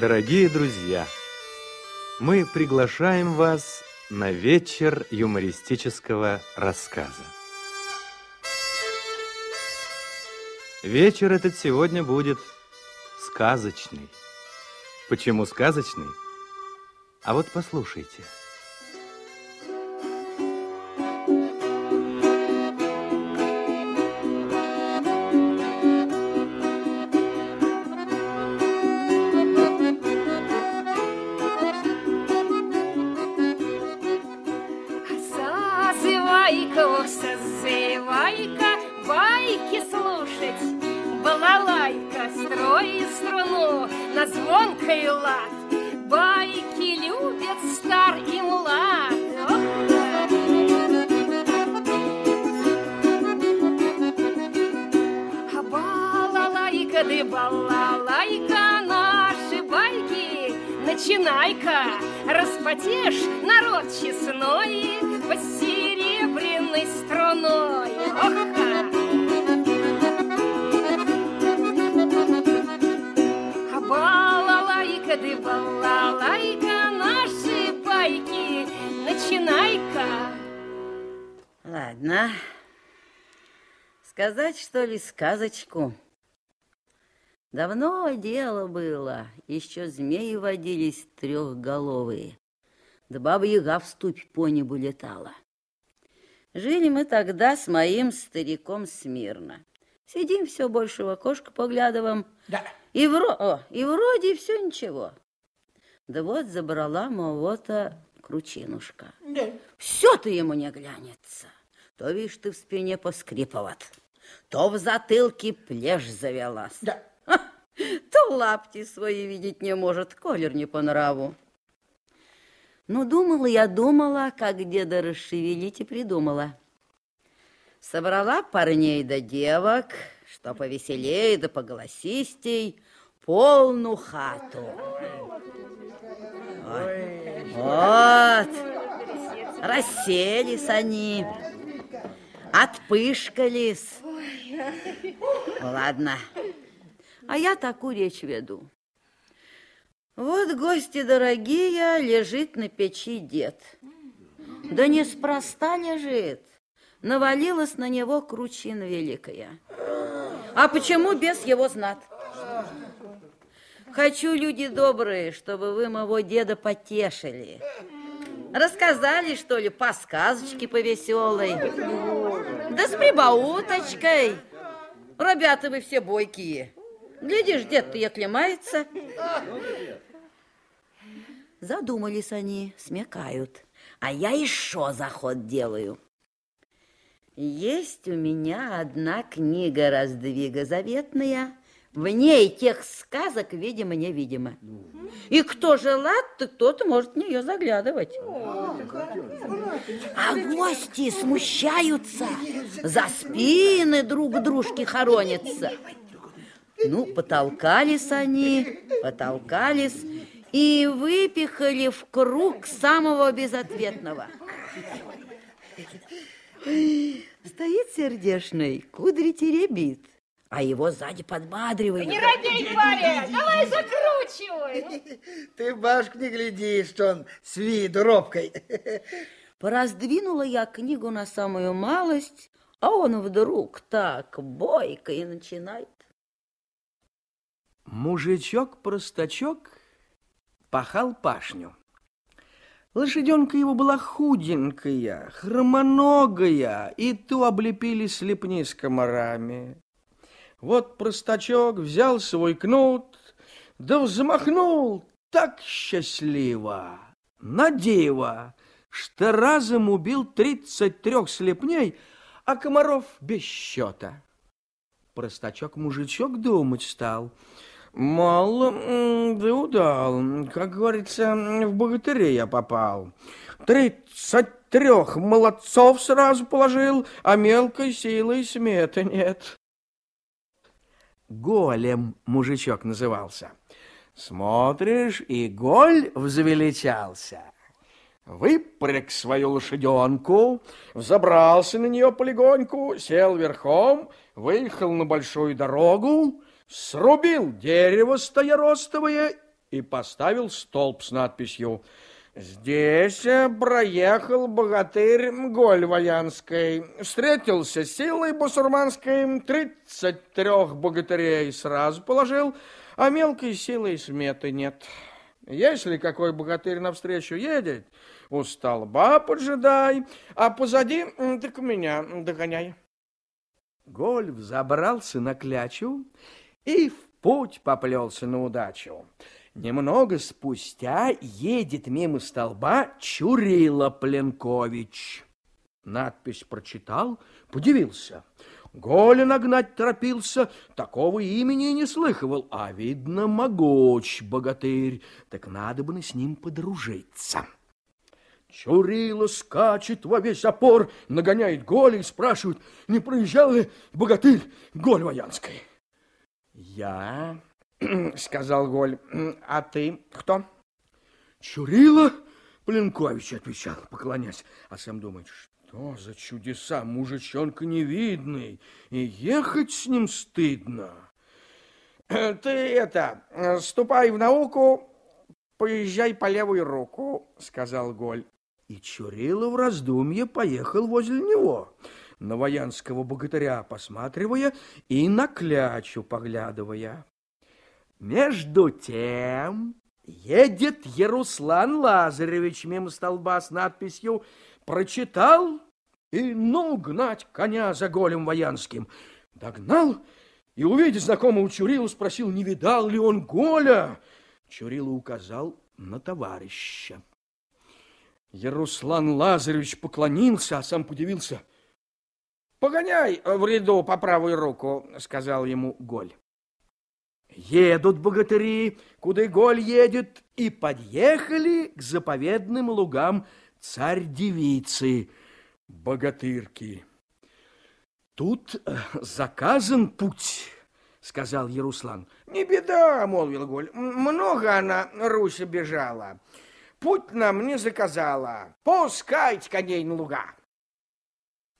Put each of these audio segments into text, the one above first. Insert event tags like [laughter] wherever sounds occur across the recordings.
Дорогие друзья, мы приглашаем вас на вечер юмористического рассказа. Вечер этот сегодня будет сказочный. Почему сказочный? А вот послушайте – балалайка, наши байки, начинай-ка. Ладно, сказать, что ли, сказочку? Давно дело было, еще змеи водились трехголовые, да баба-яга в ступь по небу летала. Жили мы тогда с моим стариком смирно. Сидим все больше в окошко поглядываем. Да. И, вро... О, и вроде все ничего. Да вот забрала мого-то кручинушка. Да. Все-то ему не глянется. То, видишь, ты в спине поскриповат, то в затылке плешь завелась. Да. то лапти свои видеть не может, колер не по нраву. Ну, думала я, думала, как деда расшевелить и придумала. Собрала парней да девок, что повеселее да поголосистей, полну хату. Вот, расселись они, отпышкались. Ладно, а я такую речь веду. Вот, гости дорогие, лежит на печи дед. Да неспроста лежит. Навалилась на него кручина великая. А почему без его знат? Хочу, люди добрые, чтобы вы моего деда потешили. Рассказали, что ли, по сказочке повеселой. Да с прибауточкой. Ребята, вы все бойкие. Глядишь, дед-то и оклемается. Задумались они, смекают. А я еще заход делаю. Есть у меня одна книга раздвига заветная. В ней тех сказок, видимо-невидимо. И кто желает, то тот может в нее заглядывать. А гости смущаются, за спины друг дружки хоронятся. Ну, потолкались они, потолкались и выпихали в круг самого безответного. Стоит сердешный, кудри теребит, а его сзади подбадривает. Не робей, паря, давай закручивай. [laughs] Ты, башк, не гляди, что он с виду робкой. [laughs] Пораздвинула я книгу на самую малость, а он вдруг так бойко и начинает. Мужичок-простачок пахал пашню. Лошаденка его была худенькая, хромоногая, и ту облепили слепни с комарами. Вот простачок взял свой кнут, да взмахнул так счастливо, на что разом убил тридцать трех слепней, а комаров без счета. Простачок-мужичок думать стал — Мало, да удал. Как говорится, в богатыре я попал. Тридцать трех молодцов сразу положил, а мелкой силой сметы нет. Голем мужичок назывался. Смотришь, и голь взвеличался. Выпряг свою лошаденку, взобрался на нее полегоньку, сел верхом, выехал на большую дорогу, срубил дерево стояростовое и поставил столб с надписью Здесь э, проехал богатырь Голь Ваянской, встретился с силой басурманской, тридцать трех богатырей сразу положил, а мелкой силой сметы нет. Если какой богатырь навстречу едет, у столба поджидай, а позади так меня догоняй. Голь взобрался на клячу и в путь поплелся на удачу. Немного спустя едет мимо столба Чурила Пленкович. Надпись прочитал, подивился. Голя нагнать торопился, такого имени не слыхивал, а, видно, могуч богатырь, так надо бы с ним подружиться. Чурила скачет во весь опор, нагоняет Голя и спрашивает, не проезжал ли богатырь Голь Воянской. Я [clears throat] сказал Голь. А ты кто? Чурила Пленкович отвечал, поклонясь. А сам думает, что за чудеса, мужичонка невидный, и ехать с ним стыдно. [clears throat] Ты это, ступай в науку, поезжай по левую руку, сказал Голь. И Чурила в раздумье поехал возле него, на воянского богатыря посматривая и на клячу поглядывая. Между тем едет Яруслан Лазаревич мимо столба с надписью «Прочитал и ну гнать коня за голем воянским». Догнал и, увидев знакомого Чурилу, спросил, не видал ли он Голя. Чурила указал на товарища. Яруслан Лазаревич поклонился, а сам подивился. «Погоняй в ряду по правую руку», — сказал ему Голь. Едут богатыри, куда голь едет, и подъехали к заповедным лугам царь-девицы, богатырки. Тут э, заказан путь, сказал Яруслан. Не беда, молвил Голь, много она Руси бежала. Путь нам не заказала, пускайте коней на луга.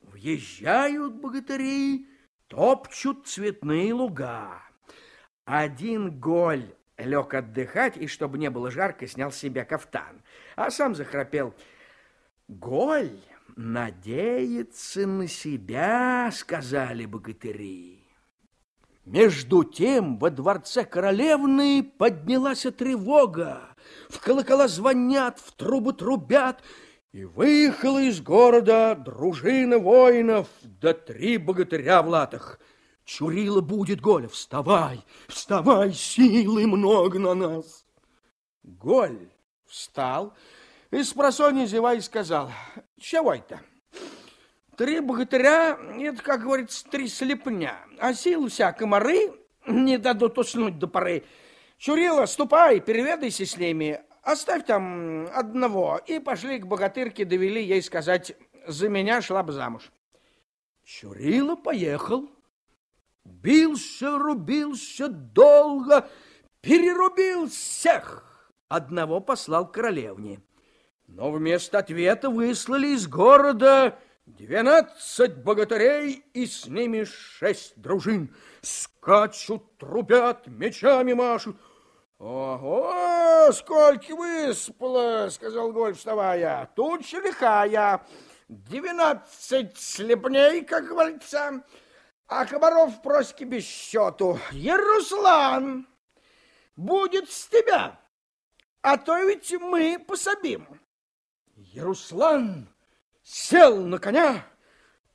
Въезжают богатыри, топчут цветные луга. Один голь лег отдыхать, и чтобы не было жарко, снял с себя кафтан, а сам захрапел. Голь надеется на себя, сказали богатыри. Между тем во дворце королевны поднялась тревога. В колокола звонят, в трубы трубят, и выехала из города дружина воинов, да три богатыря в латах — Чурила будет, Голя, вставай, вставай, силы много на нас. Голь встал и с просонья зевая сказал, чего это? Три богатыря, это, как говорится, три слепня, а сил вся комары не дадут уснуть до поры. Чурила, ступай, переведайся с ними, оставь там одного, и пошли к богатырке, довели ей сказать, за меня шла бы замуж. Чурила поехал, Бился, рубился долго, перерубил всех. Одного послал королевне. Но вместо ответа выслали из города двенадцать богатырей и с ними шесть дружин. Скачут, трубят, мечами машут. «Ого, сколько выспало!» — сказал Голь, вставая. «Тут лихая, двенадцать слепней, как говорится». А комаров проськи без счету. Яруслан, будет с тебя, а то ведь мы пособим. Яруслан сел на коня,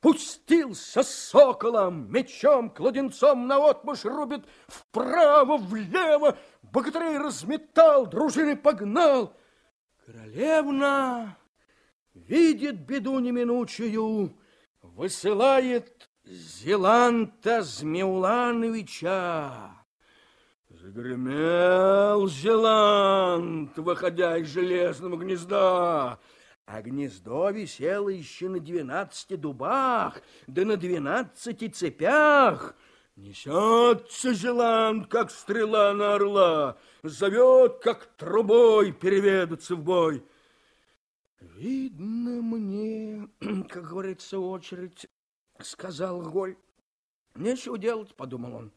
пустился соколом, мечом, кладенцом наотмашь рубит вправо, влево, богатырей разметал, дружины погнал. Королевна видит беду неминучую, высылает Зеланта Змеулановича. Загремел Зелант, выходя из железного гнезда, а гнездо висело еще на двенадцати дубах, да на двенадцати цепях. Несется Зеланд, как стрела на орла, зовет, как трубой переведаться в бой. Видно мне, [clears throat] как говорится, очередь сказал Голь. Нечего делать, подумал он.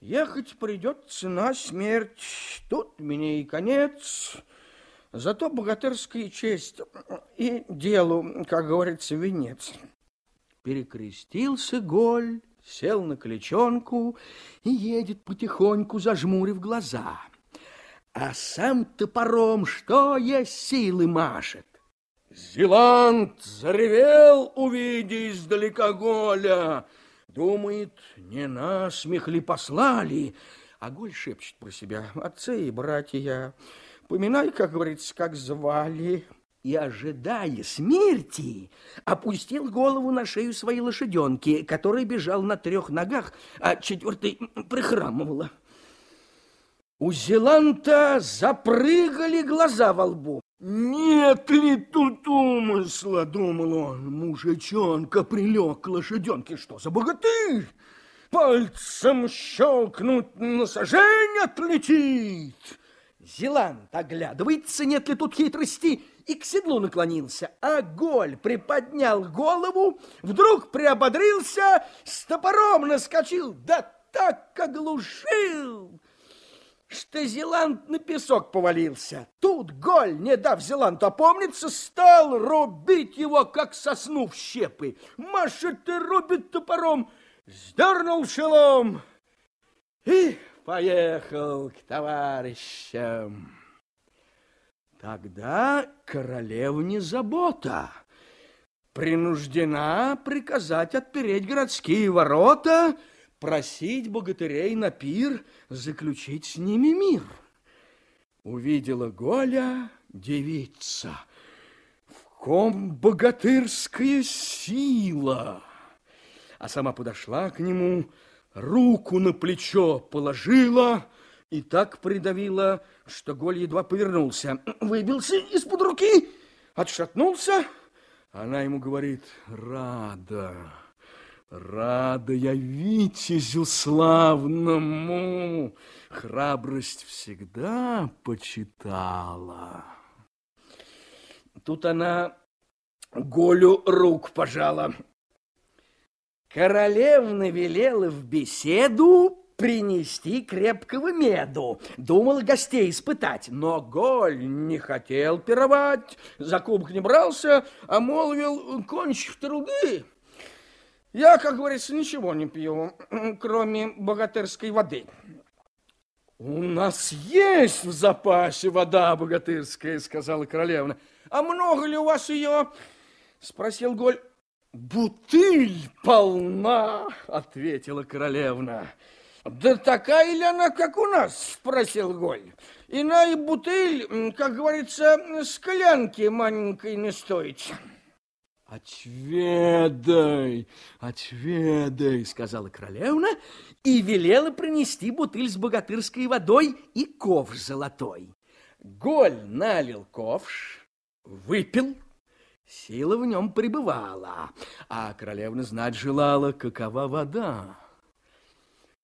Ехать придется на смерть, тут мне и конец. Зато богатырская честь и делу, как говорится, венец. Перекрестился Голь, сел на клечонку и едет потихоньку, зажмурив глаза. А сам топором, что есть силы, машет. Зеланд заревел, увидя издалека Голя. Думает, не насмех ли послали? А Голь шепчет про себя, отцы и братья, поминай, как говорится, как звали. И, ожидая смерти, опустил голову на шею своей лошаденки, которая бежал на трех ногах, а четвертой прихрамывала. У Зеланта запрыгали глаза во лбу. «Нет ли тут умысла?» — думал он. Мужичонка прилег к лошаденке. Что за богатырь? Пальцем щелкнуть на сажень отлетит. Зеланд оглядывается, нет ли тут хитрости, и к седлу наклонился. А Голь приподнял голову, вдруг приободрился, с топором наскочил, да так оглушил, что Зеланд на песок повалился. Тут Голь, не дав Зеланту опомниться, стал рубить его, как сосну в щепы. Машет и рубит топором, сдернул шелом и поехал к товарищам. Тогда королевне забота. Принуждена приказать отпереть городские ворота, просить богатырей на пир заключить с ними мир. Увидела Голя девица, в ком богатырская сила, а сама подошла к нему, руку на плечо положила и так придавила, что Голь едва повернулся. [clears throat] Выбился из-под руки, отшатнулся. Она ему говорит, рада, рада я витязю славному, храбрость всегда почитала. Тут она Голю рук пожала. Королевна велела в беседу принести крепкого меду. Думал гостей испытать, но Голь не хотел пировать, за кубок не брался, а молвил, кончив труды. Я, как говорится, ничего не пью, [clears throat] кроме богатырской воды. У нас есть в запасе вода богатырская, сказала королевна. А много ли у вас ее? Спросил Голь. Бутыль полна, ответила королевна. Да такая ли она, как у нас? Спросил Голь. Иная бутыль, как говорится, склянки маленькой не стоит. «Отведай, отведай», — сказала королевна и велела принести бутыль с богатырской водой и ковш золотой. Голь налил ковш, выпил, сила в нем пребывала, а королевна знать желала, какова вода.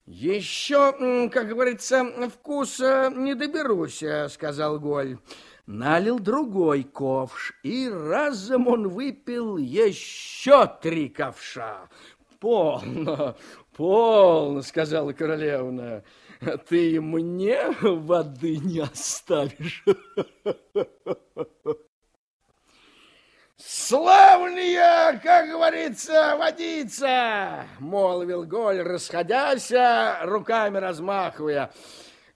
«Еще, как говорится, вкуса не доберусь», — сказал Голь налил другой ковш, и разом он выпил еще три ковша. «Полно, полно», — сказала королевна, — «ты мне воды не оставишь». «Славная, как говорится, водица!» — молвил Голь, расходясь, руками размахивая.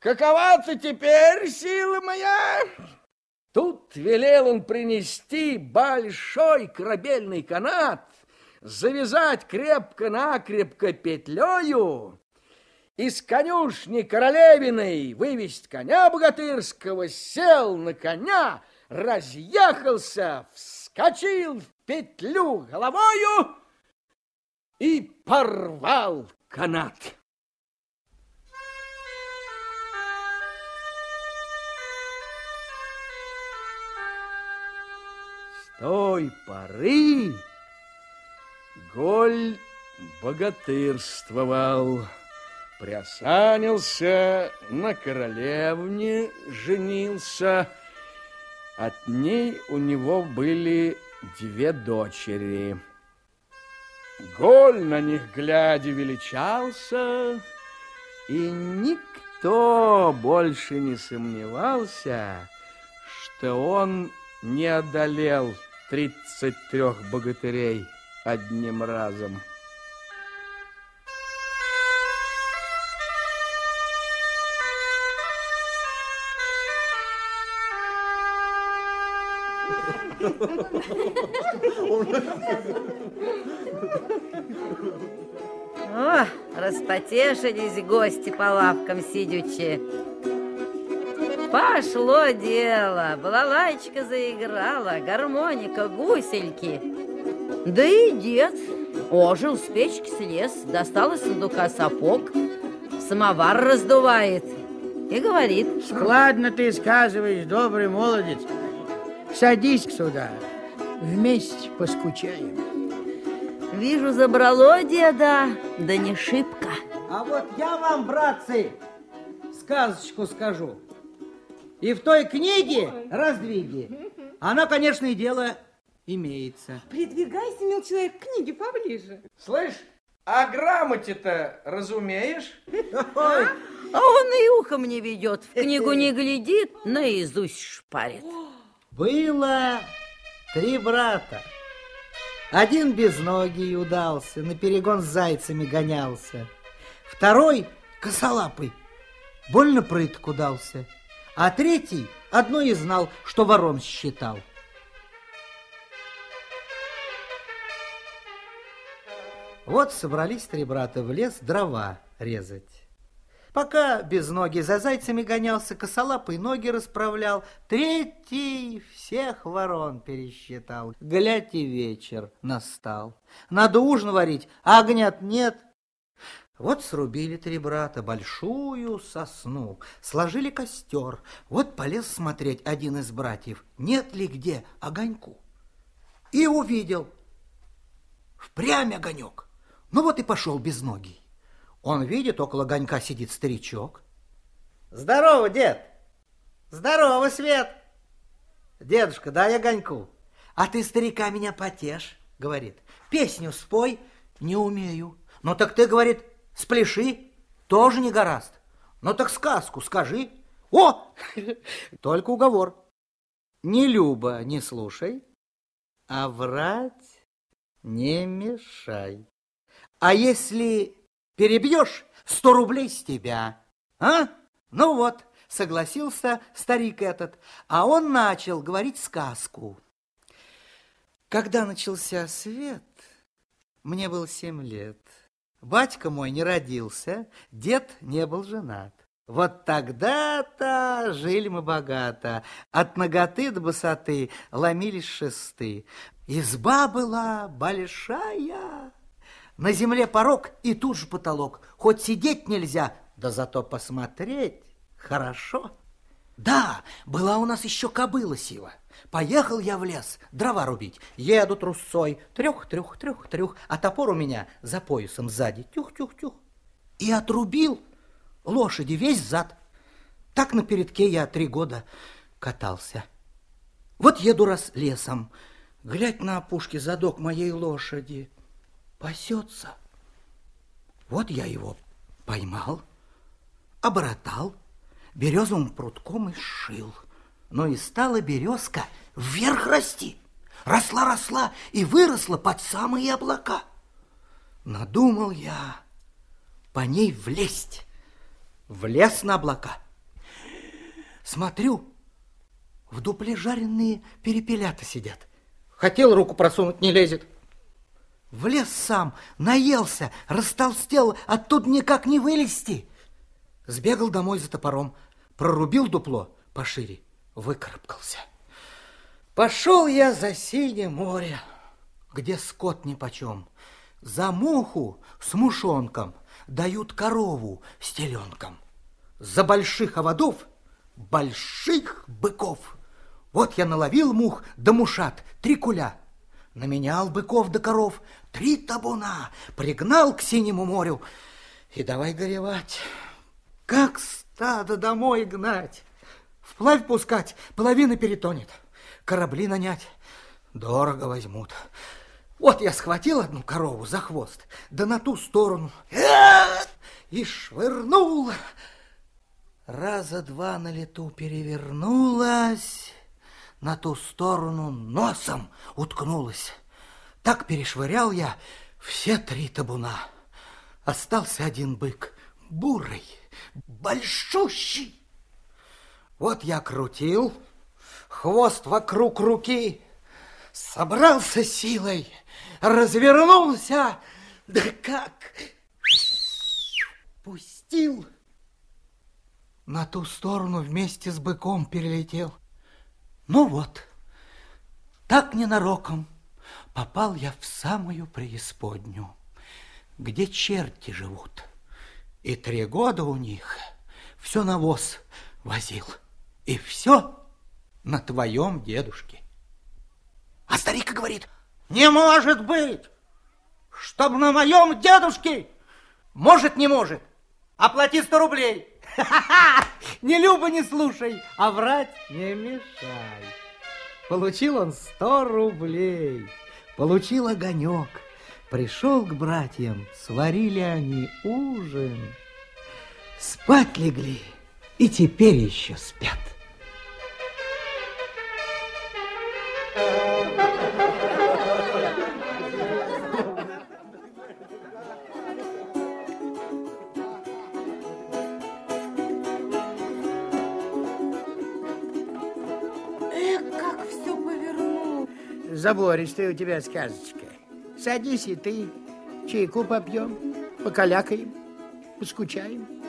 «Какова ты теперь, сила моя?» Тут велел он принести большой корабельный канат, завязать крепко-накрепко петлею, из конюшни королевиной вывести коня богатырского, сел на коня, разъехался, вскочил в петлю головою и порвал канат. Той поры Голь богатырствовал, приосанился, на королевне женился. От ней у него были две дочери. Голь на них глядя величался, И никто больше не сомневался, что он не одолел тридцать трех богатырей одним разом. О, распотешились гости по лавкам сидячи. Пошло дело, балалайчика заиграла, гармоника, гусельки. Да и дед ожил, с печки слез, достал из сундука сапог, самовар раздувает и говорит. Складно ты сказываешь, добрый молодец. Садись сюда, вместе поскучаем. Вижу, забрало деда, да не шибко. А вот я вам, братцы, сказочку скажу. И в той книге раздвиги. Она, конечно, и дело имеется. Придвигайся, мил человек, к книге поближе. Слышь, а грамоте-то разумеешь? Ой, А он и ухом не ведет, в книгу не глядит, наизусть шпарит. было три брата. Один без ноги удался, на перегон с зайцами гонялся. Второй косолапый, больно прытк удался. А третий одно и знал, что ворон считал. Вот собрались три брата в лес дрова резать. Пока без ноги за зайцами гонялся, косолапый ноги расправлял, третий всех ворон пересчитал. Глядь и вечер настал. Надо ужин варить, а огнят нет. Вот срубили три брата большую сосну, сложили костер. Вот полез смотреть один из братьев, нет ли где огоньку. И увидел, впрямь огонек. Ну вот и пошел без ноги. Он видит, около огонька сидит старичок. Здорово, дед. Здорово, Свет. Дедушка, дай огоньку. А ты, старика, меня потешь, говорит. Песню спой, не умею. Ну так ты, говорит, спляши, тоже не гораст. Ну так сказку скажи. О, [laughs] только уговор. Не люба, не слушай, а врать не мешай. А если перебьешь, сто рублей с тебя. А? Ну вот, согласился старик этот, а он начал говорить сказку. Когда начался свет, мне было семь лет. Батька мой не родился, дед не был женат. Вот тогда-то жили мы богато, от ноготы до босоты ломились шесты. Изба была большая, на земле порог и тут же потолок. Хоть сидеть нельзя, да зато посмотреть хорошо. Да, была у нас еще кобыла сила. Поехал я в лес дрова рубить. Еду трусцой, трюх-трюх-трюх-трюх, а топор у меня за поясом сзади, тюх-тюх-тюх. И отрубил лошади весь зад. Так на передке я три года катался. Вот еду раз лесом, глядь на опушке задок моей лошади — пасется. Вот я его поймал, оборотал, березовым прутком и сшил. Но и стала березка вверх расти. Росла-росла и выросла под самые облака. Надумал я по ней влезть, влез на облака. Смотрю, в дупле жареные перепелята сидят. Хотел руку просунуть, не лезет. Влез сам, наелся, растолстел, оттуда никак не вылезти. Сбегал домой за топором, прорубил дупло пошире, выкарабкался. Пошел я за синее море, где скот нипочем. За муху с мушонком дают корову с теленком. За больших оводов больших быков. Вот я наловил мух да мушат, три куля. Наменял быков да коров, три табуна, пригнал к синему морю. И давай горевать, как стадо домой гнать. Вплавь пускать, половина перетонет. Корабли нанять, дорого возьмут. Вот я схватил одну корову за хвост, да на ту сторону. и швырнула. Раза два на лету перевернулась, на ту сторону носом уткнулась. Так перешвырял я все три табуна. Остался один бык, бурый, большущий. Вот я крутил, хвост вокруг руки, собрался силой, развернулся, да как пустил. На ту сторону вместе с быком перелетел. Ну вот, так ненароком попал я в самую преисподнюю, где черти живут. И три года у них все навоз возил. И все на твоем дедушке. А старик говорит, не может быть, чтоб на моем дедушке. Может, не может. Оплати сто рублей. Не люба, не слушай, а врать не мешай. Получил он сто рублей, получил огонек. Пришел к братьям, сварили они ужин. Спать легли и теперь еще спят. Забористая у тебя сказочка. Садись и ты, чайку попьем, покалякаем, поскучаем.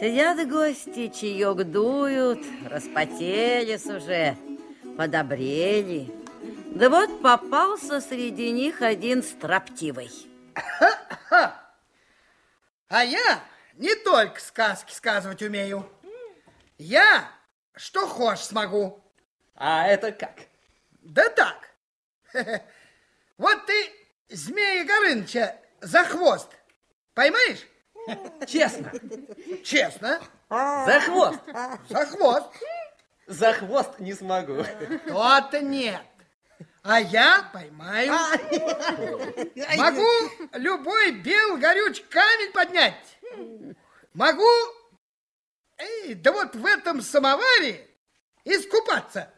Сидят гости, чаек дуют, распотелись уже, подобрели. Да вот попался среди них один строптивый. А я не только сказки сказывать умею. Я что хочешь смогу. А это как? Да так. [laughs] Вот ты змея Горыныча за хвост поймаешь? Честно, Честно, за хвост. за хвост. За хвост не смогу. То-то нет. А я поймаю. Могу любой бел горюч камень поднять. Могу, эй, да вот в этом самоваре искупаться.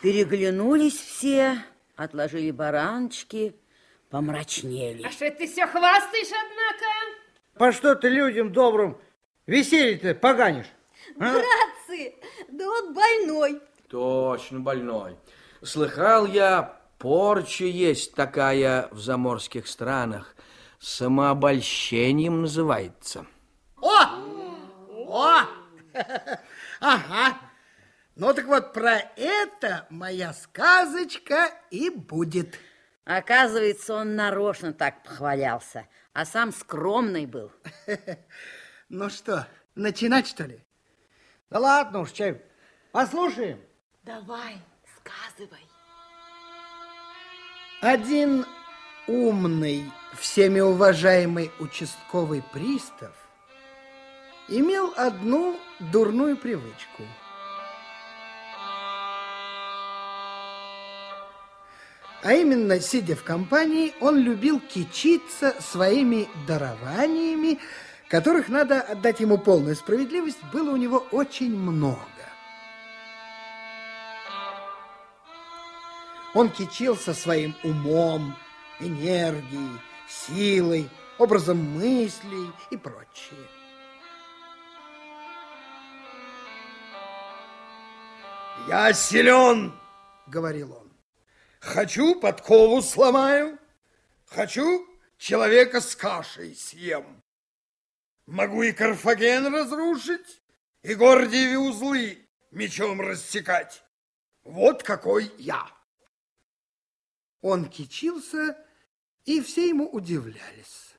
Переглянулись все, отложили бараночки, помрачнели. А что ты все хвастаешь, однако? По что ты людям добрым веселье-то поганишь? Братцы, да он больной. Точно больной. Слыхал я, порча есть такая в заморских странах. Самообольщением называется. О! О! [laughs] Ага. Ну так вот про это моя сказочка и будет. Оказывается, он нарочно так похвалялся, а сам скромный был. [laughs] Ну что, начинать что ли? Да ладно уж, чай, послушаем. Давай, сказывай. Один умный, всеми уважаемый участковый пристав имел одну дурную привычку. А именно, сидя в компании, он любил кичиться своими дарованиями, которых, надо отдать ему полную справедливость, было у него очень много. Он кичился своим умом, энергией, силой, образом мыслей и прочее. «Я силен!» — говорил он. «Хочу подкову сломаю, хочу человека с кашей съем. Могу и Карфаген разрушить, и Гордиевы узлы мечом рассекать. Вот какой я!» Он кичился, и все ему удивлялись.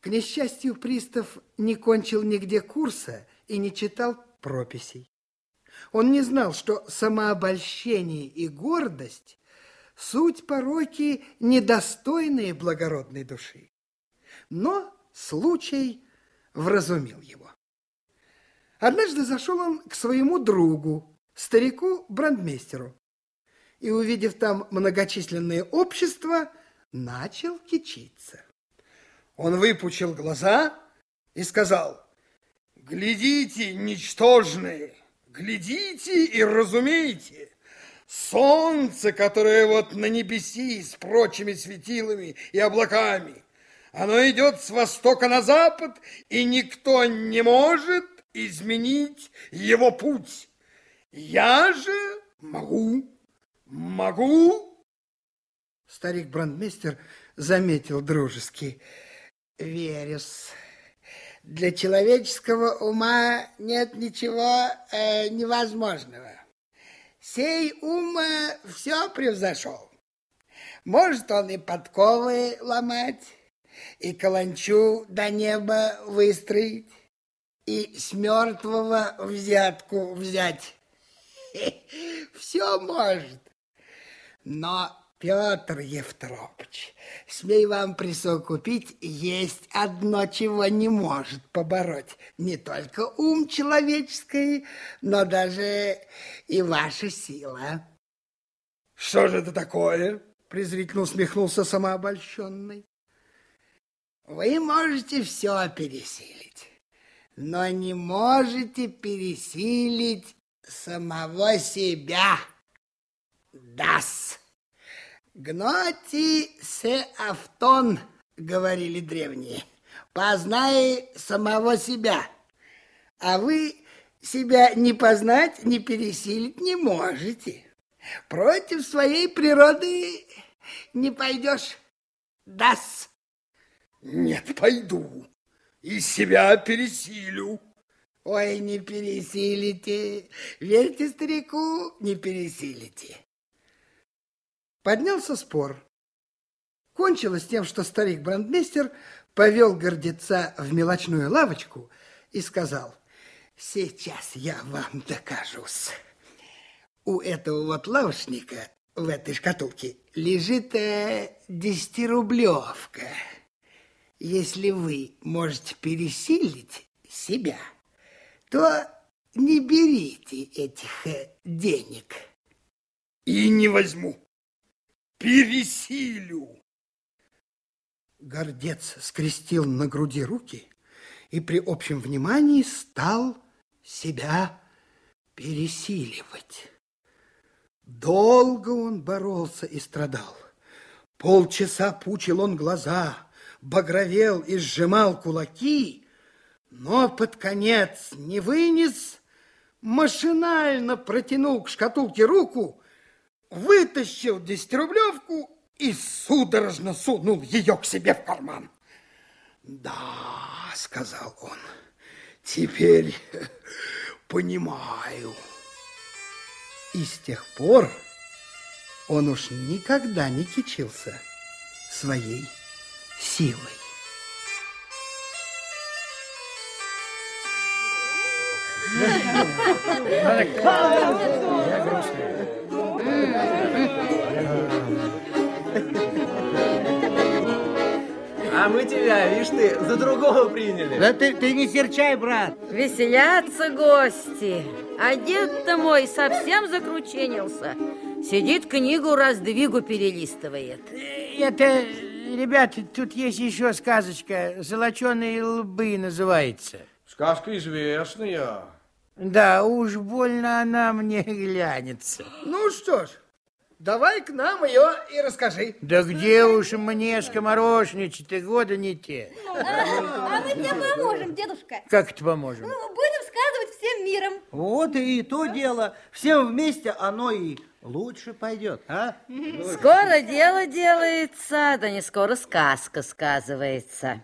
К несчастью, пристав не кончил нигде курса и не читал прописей. Он не знал, что самообольщение и гордость – суть пороки, недостойные благородной души. Но случай вразумил его. Однажды зашел он к своему другу, старику брандмейстеру, и, увидев там многочисленные общества, начал кичиться. Он выпучил глаза и сказал, «Глядите, ничтожные, глядите и разумейте, солнце, которое вот на небеси с прочими светилами и облаками, оно идет с востока на запад, и никто не может изменить его путь. Я же могу, могу. Старик брандмейстер заметил дружески. Верюс. Для человеческого ума нет ничего э, невозможного. Сей ум э, все превзошел. Может он и подковы ломать, и каланчу до неба выстроить, и с мертвого взятку взять. [laughs] Все может. Но, Петр Евтропыч, смей вам присовокупить, есть одно, чего не может побороть. Не только ум человеческий, но даже и ваша сила. Что же это такое? Презрительно усмехнулся самообольщенный. Вы можете все пересилить, но не можете пересилить самого себя. Дас. Гноти се автон, говорили древние. Познай самого себя. А вы себя не познать, не пересилить не можете. Против своей природы не пойдешь. Дас. Нет, пойду. И себя пересилю. Ой, не пересилите. Верьте старику, не пересилите. Поднялся спор. Кончилось тем, что старик-брандмейстер повел гордеца в мелочную лавочку и сказал, «Сейчас я вам докажусь. У этого вот лавочника в этой шкатулке лежит э, десятирублевка. Если вы можете пересилить себя, то не берите этих э, денег. И не возьму. Пересилю. Гордец скрестил на груди руки и при общем внимании стал себя пересиливать. Долго он боролся и страдал. Полчаса пучил он глаза, багровел и сжимал кулаки, но под конец не вынес, машинально протянул к шкатулке руку, вытащил десятирублевку и судорожно сунул ее к себе в карман. «Да», — сказал он, — «теперь понимаю». И с тех пор он уж никогда не кичился своей силой. А мы тебя, видишь ты, за другого приняли. Да ты, ты не серчай, брат. Веселятся гости. А дед-то мой совсем закрученился. Сидит, книгу раздвигу перелистывает. Это, ребята, тут есть еще сказочка «Золоченые лбы» называется. Сказка известная. Да, уж больно она мне [laughs] глянется. Ну что ж, давай к нам ее и расскажи. Да где уж мне скоморошничать, и года не те. А мы тебе поможем, дедушка. Как это поможем? Ну, Будем сказывать всем миром. Вот и то дело. Всем вместе оно и лучше пойдет, а? Скоро дело делается, да не скоро сказка сказывается.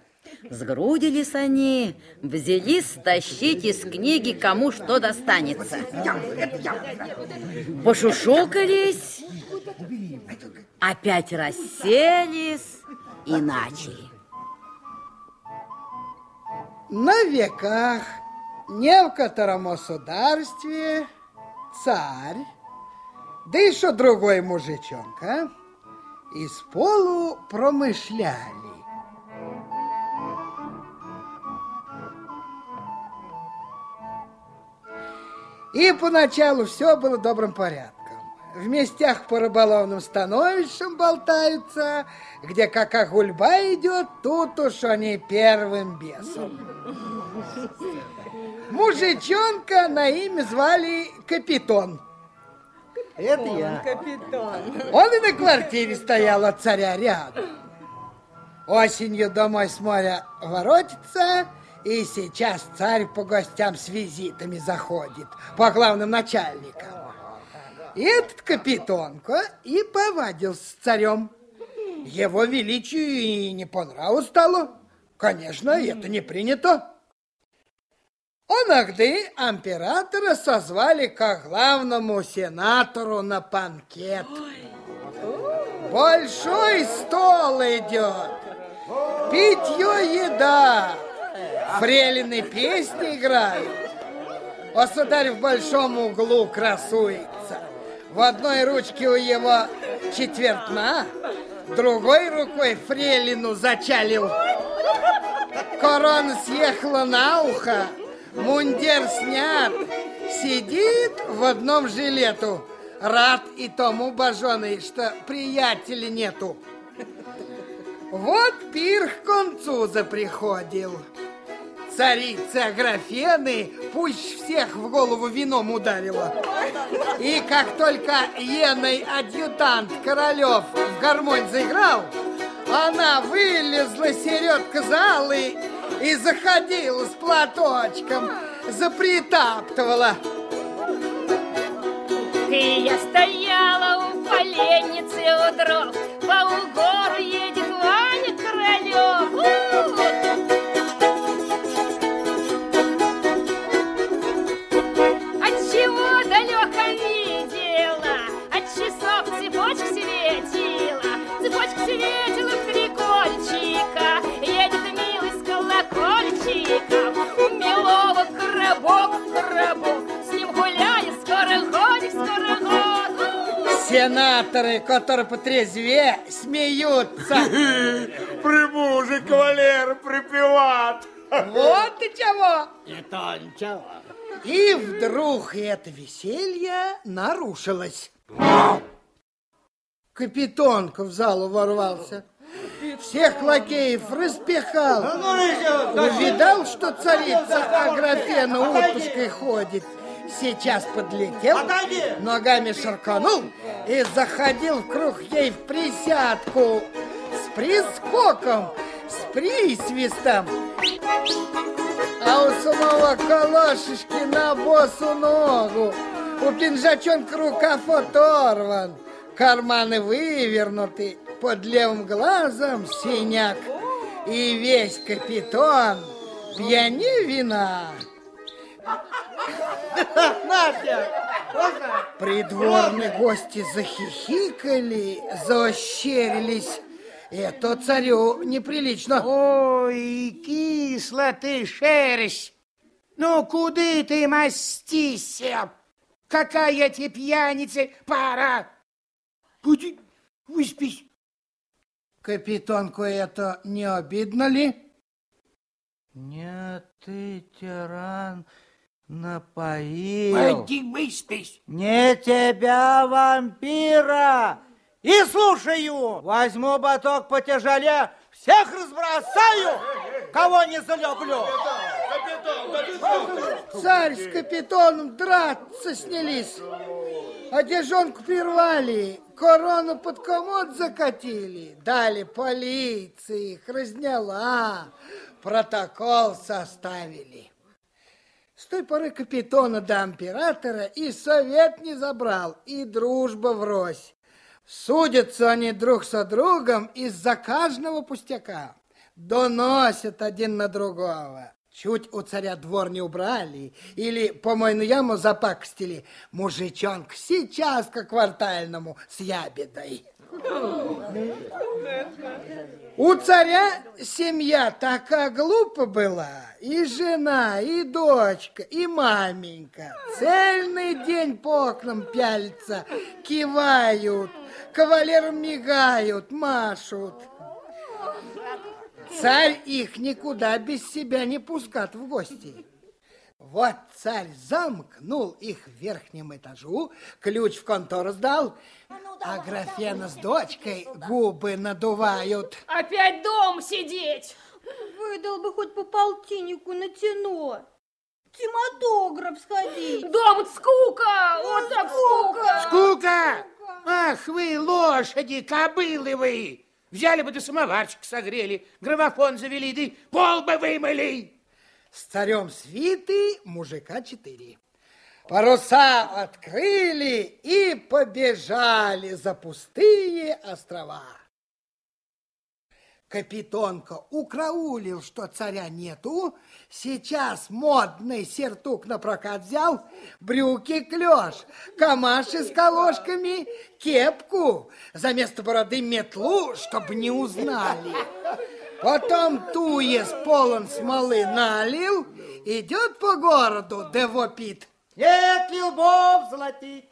Сгрудились они, взялись тащить из книги, кому что достанется. Пошушукались, опять расселись и начали. На веках не в котором государстве царь, да еще другой мужичонка, из полу промышляли. И поначалу все было добрым порядком. в местях по рыболовным становищам болтаются, где кака гульба идет, тут уж они первым бесом. Мужичонка на имя звали Капитон. Это я. Он и на квартире стоял от царя рядом. Осенью домой с моря воротится, и сейчас царь по гостям с визитами заходит, по главным начальникам. И этот капитонка и повадился с царем. Его величию и не по нраву стало. Конечно, это не принято. Оногды императора созвали к главному сенатору на панкет. Большой стол идет, питье еда, фрелины песни играют. Государь в большом углу красуется. В одной ручке у его четвертна, другой рукой фрелину зачалил. Корона съехала на ухо, мундир снят, сидит в одном жилету. Рад и тому боженый, что приятеля нету. Вот пир к концу заприходил. Царица Аграфены пусть всех в голову вином ударила. И как только еной адъютант Королев в гармонь заиграл, она вылезла середка залы и заходила с платочком, запритаптывала. Ты я стояла у поленницы у дров, по угору едет Ваня Королев. Сенаторы, которые потрезвее, смеются. [laughs] Прибужий кавалер припеват. Вот и чего. Это ничего. И вдруг это веселье нарушилось. Капитонка в залу ворвался. Всех лакеев распихал. Увидал, что царица Аграфена утушкой ходит. Сейчас подлетел, ногами шарканул и заходил в круг ей в присядку с прискоком, с присвистом. А у самого калошечки на босу ногу. У пинжачонка рукав оторван. Карманы вывернуты. Под левым глазом синяк. И весь капитон пьяни вина. Придворные гости захихикали, заощерились. Это царю неприлично. Ой, кисло ты, шерсть. Ну, куды ты мастися? Какая тебе пьяница пора? Пуди, выспись. Капитонку это не обидно ли? Нет, ты, тиран, напоил. Пойди выспись. Не тебя, вампира! И слушаю! Возьму баток потяжелее, всех разбросаю, кого не залюблю. Царь с капитоном драться снялись. Одежонку прервали, корону под комод закатили. Дали полиции, их разняла, протокол составили. С той поры капитона до императора и совет не забрал, и дружба врозь. Судятся они друг со другом из-за каждого пустяка. Доносят один на другого. Чуть у царя двор не убрали или помойную яму запакостили, мужичонка сейчас к квартальному с ябедой. У царя семья такая глупа была, и жена, и дочка, и маменька. Цельный день по окнам пялятся, кивают, кавалерам мигают, машут. Царь их никуда без себя не пускат в гости. Вот царь замкнул их в верхнем этажу, ключ в контору сдал, а графена с дочкой губы надувают. Опять дом сидеть. Выдал бы хоть по полтиннику на тяно. Кинематограф сходить. Дом скука, вот так скука. Скука! Ах вы, лошади, кобылы вы! Взяли бы да самоварчик согрели, граммофон завели, да пол бы вымыли. С царем свиты мужика четыре. Паруса открыли и побежали за пустые острова. Капитонка украулил, что царя нету, сейчас модный сертук на прокат взял, брюки клеш, камаши с колошками, кепку, за место бороды метлу, чтобы не узнали. Потом туес полон смолы налил, идет по городу, да вопит. Нет ли лбов золотить?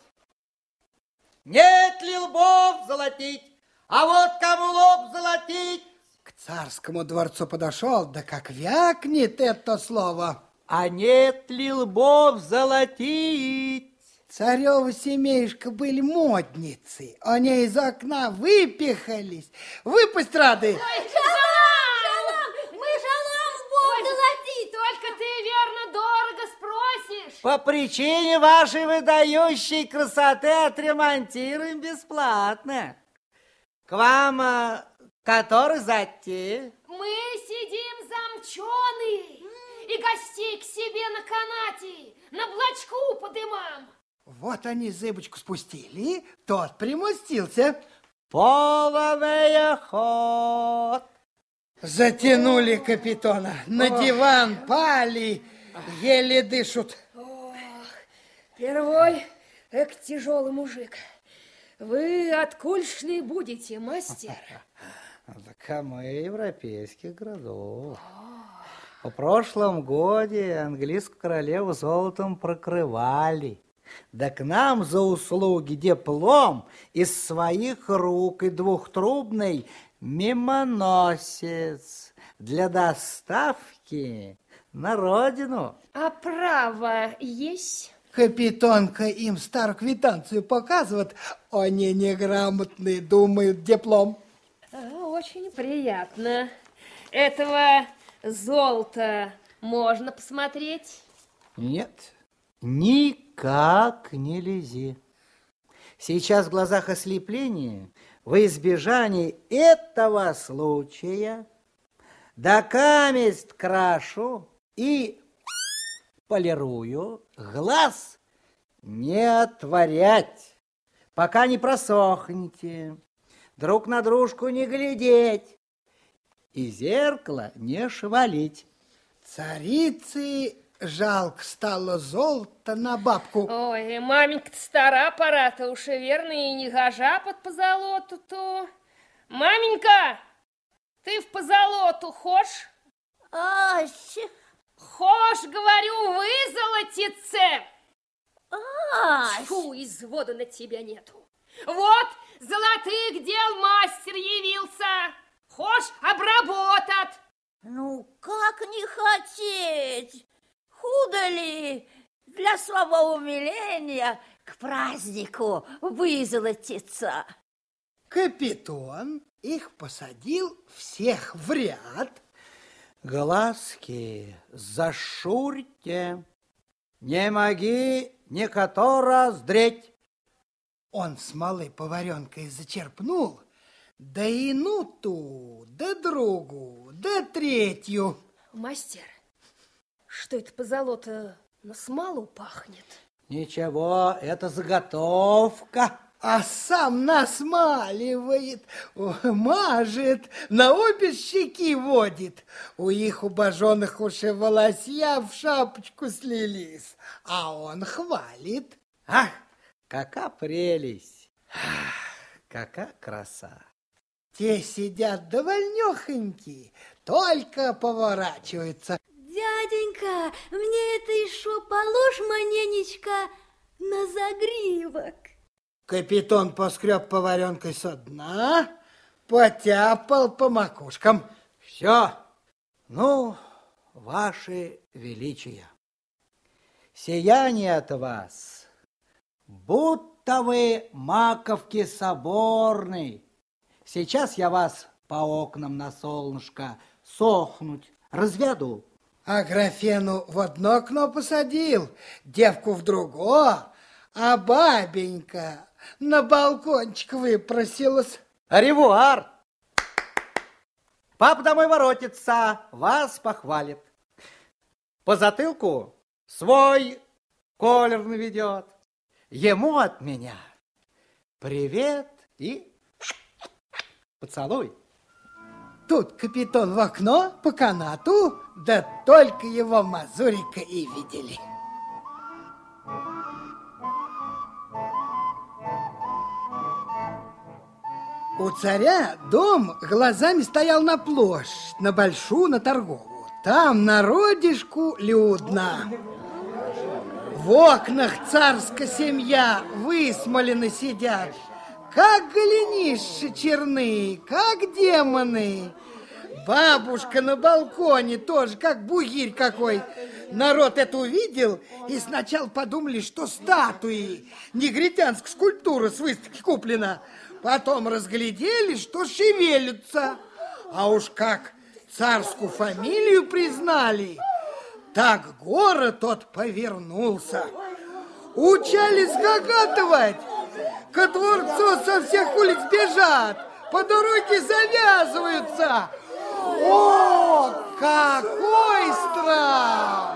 Нет ли лбов золотить? А вот кому лоб золотить? К царскому дворцу подошел, да как вякнет это слово. А нет ли лбов золотить? Царева семейшка были модницы. Они из окна выпихались. Выпасть рады. Ой, Шалом! Мы шалом Бог золотить! Только ты верно дорого спросишь. По причине вашей выдающей красоты отремонтируем бесплатно. К вам а, который зайти? Мы сидим замченые и гостей к себе на канате, на блочку подымам. Вот они зыбочку спустили, тот примостился. Половый ход. Затянули капитона, на диван пали, еле дышут. Первой, эк, тяжелый мужик. Вы откульшный будете, мастер? [laughs] Так мы европейских городов. В прошлом годе английскую королеву золотом прокрывали. Да к нам за услуги диплом из своих рук и двухтрубный мимоносец для доставки на родину. А право есть? Капитонка им старую квитанцию показывает, они неграмотные, думают, диплом. А, Очень приятно. Этого золота можно посмотреть? Нет, никак не лези. Сейчас в глазах ослепление во избежание этого случая да каместь крашу и полирую, глаз не отворять, пока не просохнете, друг на дружку не глядеть и зеркало не шевалить. Царицы жалко стало золото на бабку. Ой, маменька-то стара пора-то уж и верно и не гожа под позолоту-то. Маменька, ты в позолоту хошь? Ась, Хошь, говорю, вызолотиться. ась. Фу, извода на тебя нету. Вот золотых дел мастер явился. Хошь обработать. Ну, как не хотеть? Худо ли для своего умиления к празднику вызолотиться? Капитон их посадил всех в ряд, Глазки зашурьте, не моги никотора сдреть. Он смолы поваренкой зачерпнул, да и ну ту, да другу, да третью. Мастер, что это позолота на смолу пахнет? Ничего, это заготовка. А сам насмаливает, мажет, на обе щеки водит. У их убоженных уши волосья в шапочку слились, а он хвалит. Ах, какая прелесть! Ах, какая краса! Те сидят довольнехоньки, только поворачиваются. Дяденька, мне это еще положь маненечко на загривок. Капитон поскреб поваренкой со дна, потяпал по макушкам. Все, ну, ваше величие. Сияние от вас, будто вы маковки соборный. Сейчас я вас по окнам на солнышко сохнуть разведу. А графену в одно окно посадил, девку в другое, а бабенька на балкончик выпросилась. Ревуар! Пап домой воротится, вас похвалит. По затылку свой колер наведет. Ему от меня привет и поцелуй. Тут капитан в окно по канату, да только его Мазурика и видели. У царя дом глазами стоял на площадь, на большую, на торговую. Там народишку людно. В окнах царская семья высмолены сидят, как голенища черные, как демоны. Бабушка на балконе тоже, как бугирь какой. Народ это увидел и сначала подумали, что статуи, негритянская скульптура с выставки куплена. Потом разглядели, что шевелятся. А уж как царскую фамилию признали, так город тот повернулся. Учались гагатывать. Ко дворцу со всех улиц бежат, по дороге завязываются. О, какой страх!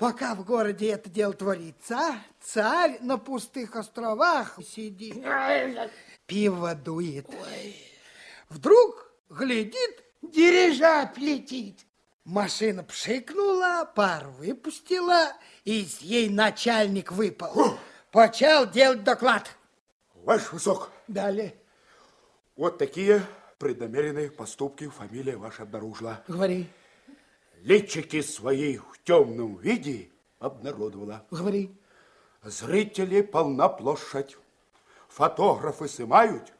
Пока в городе это дело творится, царь на пустых островах сидит, пиво дует. Вдруг глядит, Дирижабль летит. машина пшикнула, пар выпустила, и с ей начальник выпал. Почал делать доклад. Ваш высок, Далее. вот такие преднамеренные поступки фамилия ваша обнаружила. Говори, Личики свои в темном виде обнародовала. говори. Зрители полна площадь. Фотографы снимают.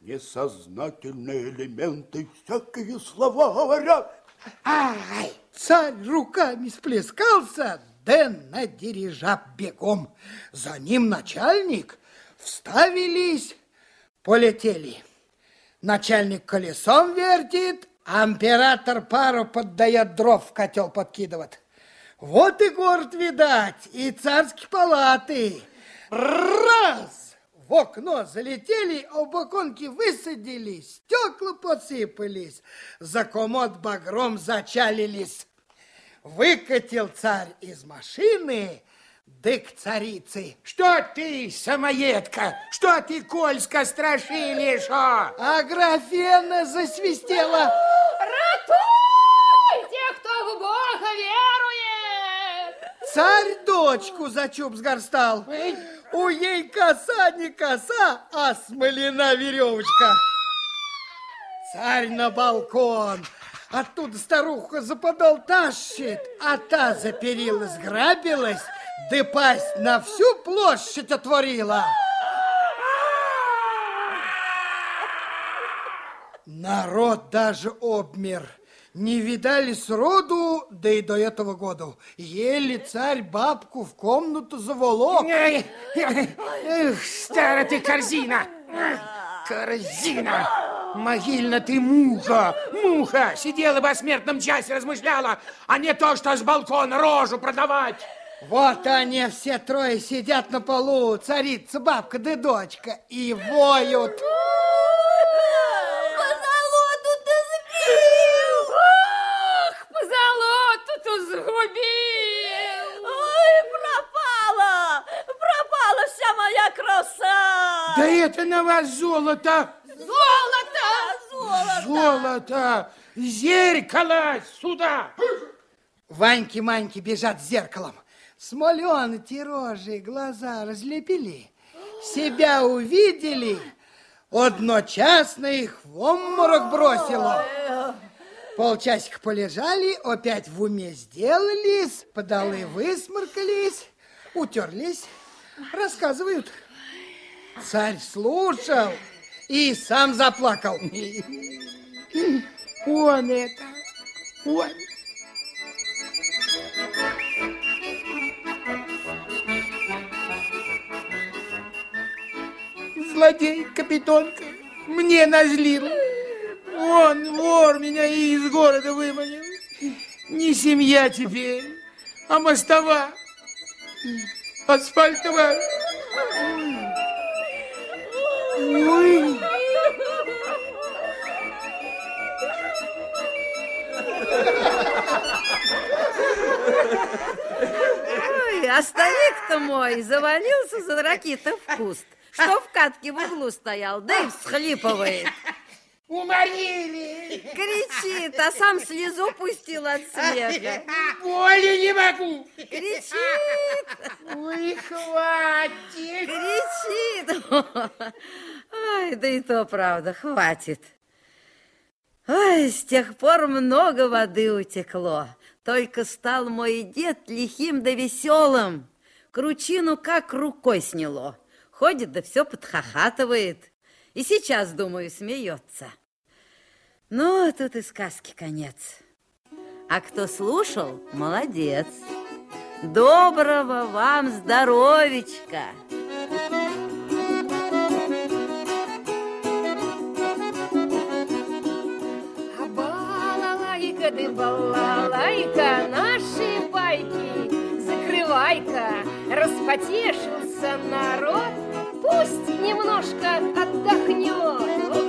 Несознательные элементы всякие слова говорят. Ай! Царь руками сплескался, да на дирижаб бегом. За ним начальник, вставились, полетели. Начальник колесом вертит, а император пару поддает дров в котел подкидывает. Вот и город, видать, и царские палаты. Раз! В окно залетели, а у баконки высадились, стекла посыпались, за комод багром зачалились. Выкатил царь из машины, дык царицы. Что ты, самоедка? Что ты, Кольска, страшилишь, а? А графена засвистела. Ратуйте, кто в Бога верует! Царь дочку за чуб сгорстал. У ей коса не коса, а смолена веревочка. Царь на балкон. Оттуда старуха за подол тащит, а та за перила сграбилась, да пасть на всю площадь отворила. Народ даже обмер. Не видали сроду, да и до этого года. Еле царь бабку в комнату заволок. Эх, старая ты корзина! Корзина! Могильно ты муха, муха! Сидела бы о смертном часе, размышляла, а не то, что с балкона рожу продавать. Вот они все трое сидят на полу, царица, бабка да дочка, и воют. По золоту ты сбил! Ах, по золоту-то сгубил! Ой, пропала! Пропала вся моя краса! Да это на вас золото! Золото! Золото! Золото! Зеркало сюда! Ваньки-маньки бежат с зеркалом. Смоленые рожи, глаза разлепили. Себя увидели. Одночасно их в обморок бросило. Полчасика полежали, опять в уме сделались, подолы высморкались, утерлись, рассказывают. Царь слушал и сам заплакал. Он это, он. Злодей, капитонка, мне назлил. Он, вор, меня и из города выманил. Не семья теперь, а мостова, асфальтовая. Ой. Ой, а старик-то мой завалился за ракита в куст, что в катке в углу стоял, да и всхлипывает. Уморили! Кричит, а сам слезу пустил от смеха. Боли не могу! Кричит! Ой, хватит! Кричит! Ой, да и то правда, хватит. Ой, с тех пор много воды утекло. Только стал мой дед лихим да веселым. Кручину как рукой сняло. Ходит да все подхахатывает. И сейчас, думаю, смеется. Ну, тут и сказки конец. А кто слушал, молодец. Доброго вам здоровечка! А балалайка ты балалайка, наши байки закрывай-ка. Распотешился народ, пусть немножко отдохнет.